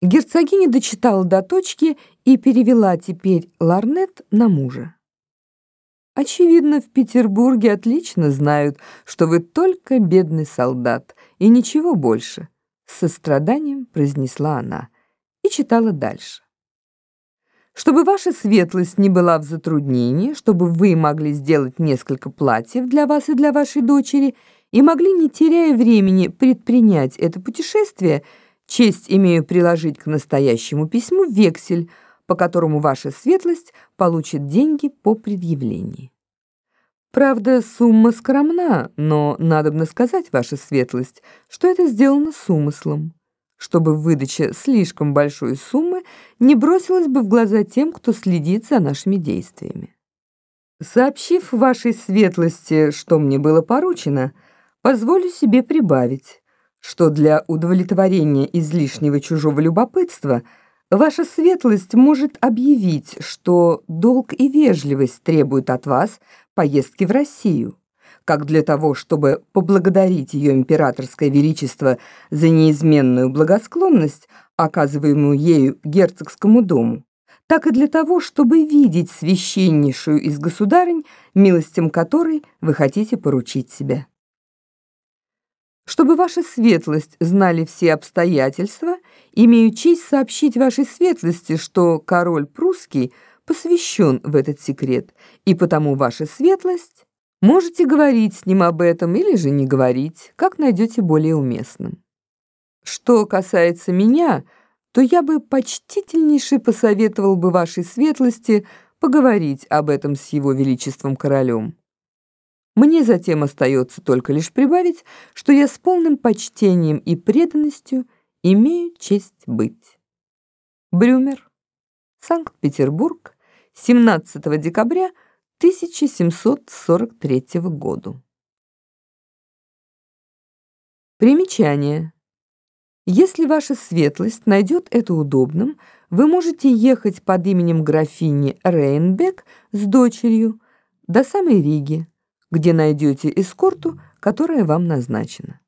Герцогиня дочитала до точки и перевела теперь ларнет на мужа. Очевидно, в Петербурге отлично знают, что вы только бедный солдат и ничего больше, с состраданием произнесла она и читала дальше. Чтобы ваша светлость не была в затруднении, чтобы вы могли сделать несколько платьев для вас и для вашей дочери и могли, не теряя времени, предпринять это путешествие – Честь имею приложить к настоящему письму вексель, по которому ваша светлость получит деньги по предъявлении. Правда, сумма скромна, но надобно сказать, ваша светлость, что это сделано с умыслом, чтобы выдача слишком большой суммы не бросилась бы в глаза тем, кто следит за нашими действиями. Сообщив вашей светлости, что мне было поручено, позволю себе прибавить, что для удовлетворения излишнего чужого любопытства ваша светлость может объявить, что долг и вежливость требуют от вас поездки в Россию, как для того, чтобы поблагодарить ее императорское величество за неизменную благосклонность, оказываемую ею герцогскому дому, так и для того, чтобы видеть священнейшую из государынь, милостям которой вы хотите поручить себя. Чтобы ваша светлость знали все обстоятельства, имею честь сообщить вашей светлости, что король прусский посвящен в этот секрет, и потому ваша светлость можете говорить с ним об этом или же не говорить, как найдете более уместным. Что касается меня, то я бы почтительнейше посоветовал бы вашей светлости поговорить об этом с его величеством королем. Мне затем остается только лишь прибавить, что я с полным почтением и преданностью имею честь быть. Брюмер, Санкт-Петербург, 17 декабря 1743 года. Примечание. Если ваша светлость найдет это удобным, вы можете ехать под именем графини Рейнбек с дочерью до самой Риги, где найдете эскорту, которая вам назначена.